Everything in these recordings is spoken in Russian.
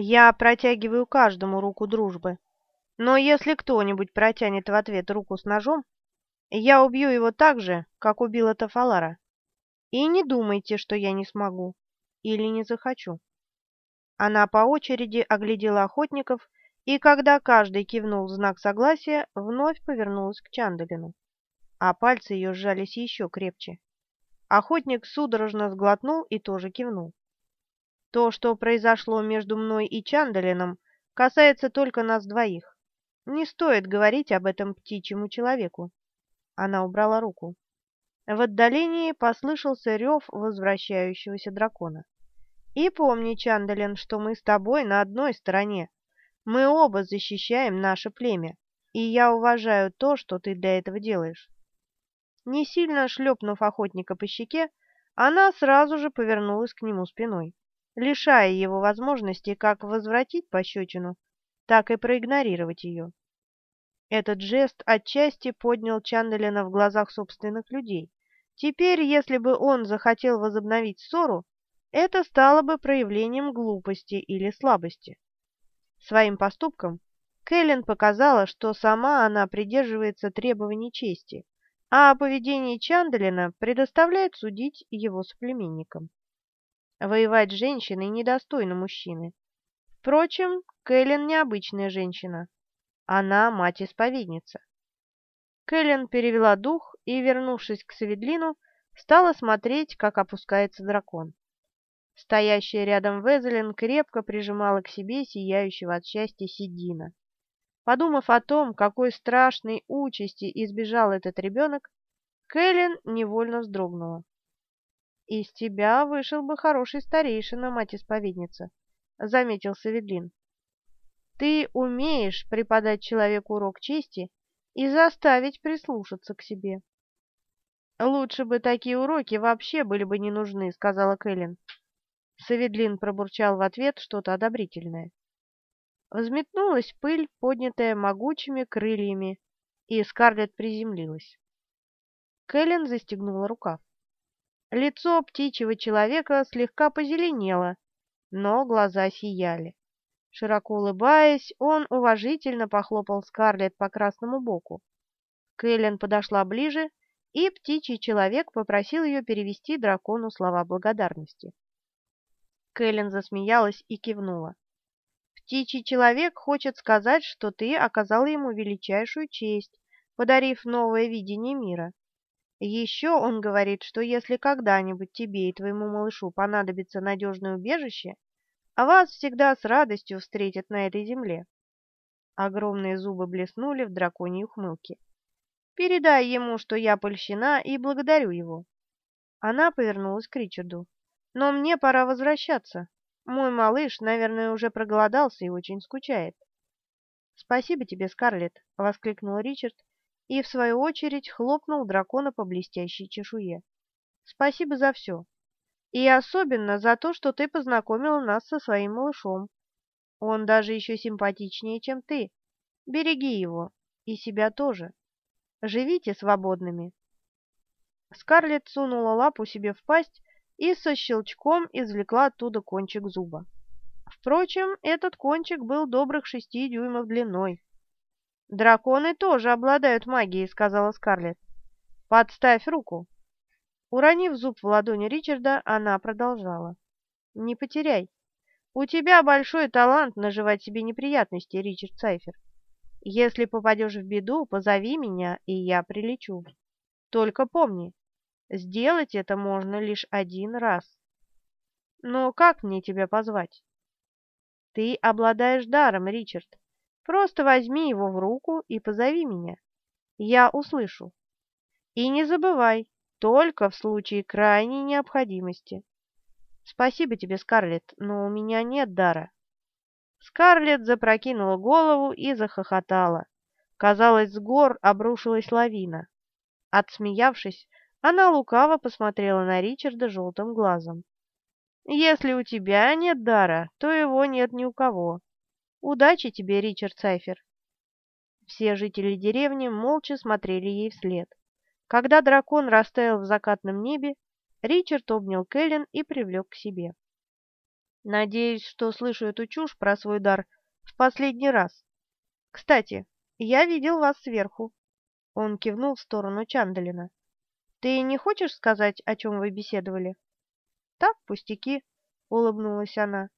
Я протягиваю каждому руку дружбы, но если кто-нибудь протянет в ответ руку с ножом, я убью его так же, как убила Тафалара. И не думайте, что я не смогу или не захочу. Она по очереди оглядела охотников, и когда каждый кивнул в знак согласия, вновь повернулась к Чандалину, а пальцы ее сжались еще крепче. Охотник судорожно сглотнул и тоже кивнул. То, что произошло между мной и Чандалином, касается только нас двоих. Не стоит говорить об этом птичьему человеку. Она убрала руку. В отдалении послышался рев возвращающегося дракона. И помни, Чандалин, что мы с тобой на одной стороне. Мы оба защищаем наше племя, и я уважаю то, что ты для этого делаешь. Не сильно шлепнув охотника по щеке, она сразу же повернулась к нему спиной лишая его возможности как возвратить пощечину, так и проигнорировать ее. Этот жест отчасти поднял Чанделина в глазах собственных людей. Теперь, если бы он захотел возобновить ссору, это стало бы проявлением глупости или слабости. Своим поступком Кэлен показала, что сама она придерживается требований чести, а о поведении Чанделина предоставляет судить его соплеменникам. Воевать с женщиной недостойно мужчины. Впрочем, Кэлен необычная женщина. Она мать-исповедница. Кэлен перевела дух и, вернувшись к Саведлину, стала смотреть, как опускается дракон. Стоящая рядом Везелин крепко прижимала к себе сияющего от счастья Сидина. Подумав о том, какой страшной участи избежал этот ребенок, Кэлен невольно вздрогнула. «Из тебя вышел бы хороший старейшина, мать-исповедница», — заметил Саведлин. «Ты умеешь преподать человеку урок чести и заставить прислушаться к себе». «Лучше бы такие уроки вообще были бы не нужны», — сказала Кэлен. Саведлин пробурчал в ответ что-то одобрительное. Взметнулась пыль, поднятая могучими крыльями, и Скарлетт приземлилась. Кэлен застегнула рукав. Лицо птичьего человека слегка позеленело, но глаза сияли. Широко улыбаясь, он уважительно похлопал Скарлетт по красному боку. Кэлен подошла ближе, и птичий человек попросил ее перевести дракону слова благодарности. Кэлен засмеялась и кивнула. «Птичий человек хочет сказать, что ты оказала ему величайшую честь, подарив новое видение мира. Еще он говорит, что если когда-нибудь тебе и твоему малышу понадобится надежное убежище, а вас всегда с радостью встретят на этой земле. Огромные зубы блеснули в драконьей ухмылке. Передай ему, что я польщена и благодарю его. Она повернулась к Ричарду. Но мне пора возвращаться. Мой малыш, наверное, уже проголодался и очень скучает. Спасибо тебе, Скарлетт, воскликнул Ричард и, в свою очередь, хлопнул дракона по блестящей чешуе. «Спасибо за все. И особенно за то, что ты познакомила нас со своим малышом. Он даже еще симпатичнее, чем ты. Береги его. И себя тоже. Живите свободными». Скарлетт сунула лапу себе в пасть и со щелчком извлекла оттуда кончик зуба. Впрочем, этот кончик был добрых шести дюймов длиной. «Драконы тоже обладают магией», — сказала Скарлетт. «Подставь руку». Уронив зуб в ладони Ричарда, она продолжала. «Не потеряй. У тебя большой талант наживать себе неприятности, Ричард Сайфер. Если попадешь в беду, позови меня, и я прилечу. Только помни, сделать это можно лишь один раз. Но как мне тебя позвать?» «Ты обладаешь даром, Ричард. Просто возьми его в руку и позови меня. Я услышу. И не забывай, только в случае крайней необходимости. Спасибо тебе, Скарлетт, но у меня нет дара. Скарлетт запрокинула голову и захохотала. Казалось, с гор обрушилась лавина. Отсмеявшись, она лукаво посмотрела на Ричарда желтым глазом. «Если у тебя нет дара, то его нет ни у кого. Удачи тебе, Ричард Сайфер. Все жители деревни молча смотрели ей вслед. Когда дракон растаял в закатном небе, Ричард обнял Кэлен и привлек к себе. Надеюсь, что слышу эту чушь про свой дар в последний раз. Кстати, я видел вас сверху. Он кивнул в сторону Чандалина. Ты не хочешь сказать, о чем вы беседовали? Так, пустяки, улыбнулась она.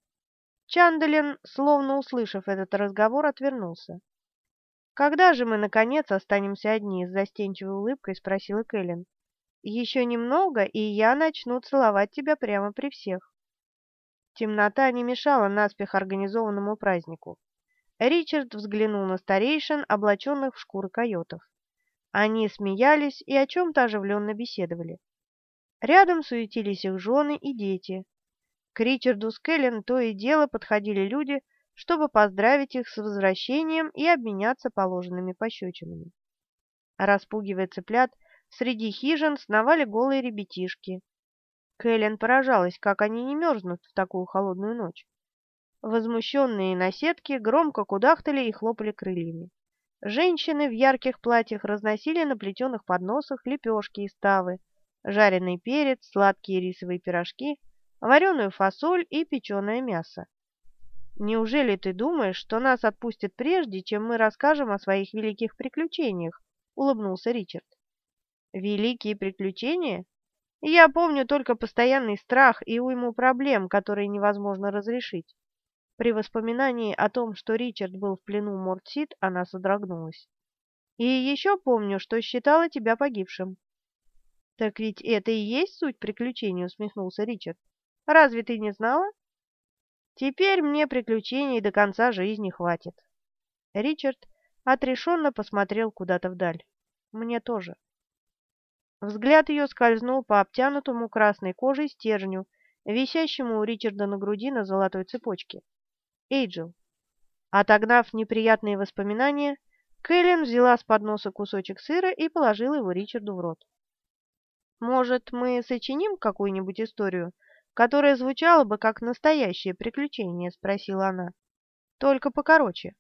Чандалин, словно услышав этот разговор, отвернулся. «Когда же мы, наконец, останемся одни?» — с застенчивой улыбкой спросила Кэлен. «Еще немного, и я начну целовать тебя прямо при всех». Темнота не мешала наспех организованному празднику. Ричард взглянул на старейшин, облаченных в шкуры койотов. Они смеялись и о чем-то оживленно беседовали. Рядом суетились их жены и дети. К Ричарду с Кэлен то и дело подходили люди, чтобы поздравить их с возвращением и обменяться положенными пощечинами. Распугивая цыплят, среди хижин сновали голые ребятишки. Кэлен поражалась, как они не мерзнут в такую холодную ночь. Возмущенные наседки громко кудахтали и хлопали крыльями. Женщины в ярких платьях разносили на плетеных подносах лепешки из тавы, жареный перец, сладкие рисовые пирожки, вареную фасоль и печеное мясо. «Неужели ты думаешь, что нас отпустят прежде, чем мы расскажем о своих великих приключениях?» — улыбнулся Ричард. «Великие приключения? Я помню только постоянный страх и уйму проблем, которые невозможно разрешить. При воспоминании о том, что Ричард был в плену Мортсид, она содрогнулась. И еще помню, что считала тебя погибшим. Так ведь это и есть суть приключений, усмехнулся Ричард. Разве ты не знала? Теперь мне приключений до конца жизни хватит. Ричард отрешенно посмотрел куда-то вдаль. Мне тоже. Взгляд ее скользнул по обтянутому красной кожей стержню, висящему у Ричарда на груди на золотой цепочке. Эйджел. Отогнав неприятные воспоминания, Кэлен взяла с подноса кусочек сыра и положила его Ричарду в рот. «Может, мы сочиним какую-нибудь историю, которая звучала бы как настоящее приключение?» — спросила она. «Только покороче».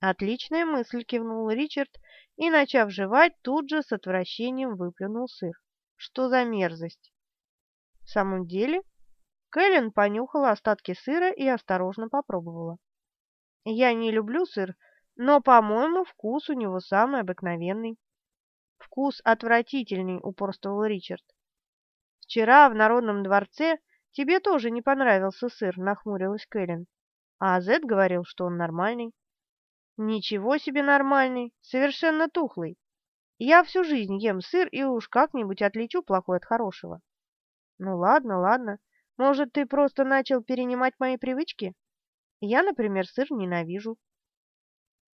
«Отличная мысль», — кивнул Ричард и, начав жевать, тут же с отвращением выплюнул сыр. «Что за мерзость?» «В самом деле?» Кэлен понюхала остатки сыра и осторожно попробовала. «Я не люблю сыр, но, по-моему, вкус у него самый обыкновенный». «Вкус отвратительный», — упорствовал Ричард. «Вчера в Народном дворце тебе тоже не понравился сыр», — нахмурилась Кэлен. «А Зед говорил, что он нормальный». «Ничего себе нормальный, совершенно тухлый. Я всю жизнь ем сыр и уж как-нибудь отличу плохой от хорошего». «Ну ладно, ладно. Может, ты просто начал перенимать мои привычки? Я, например, сыр ненавижу.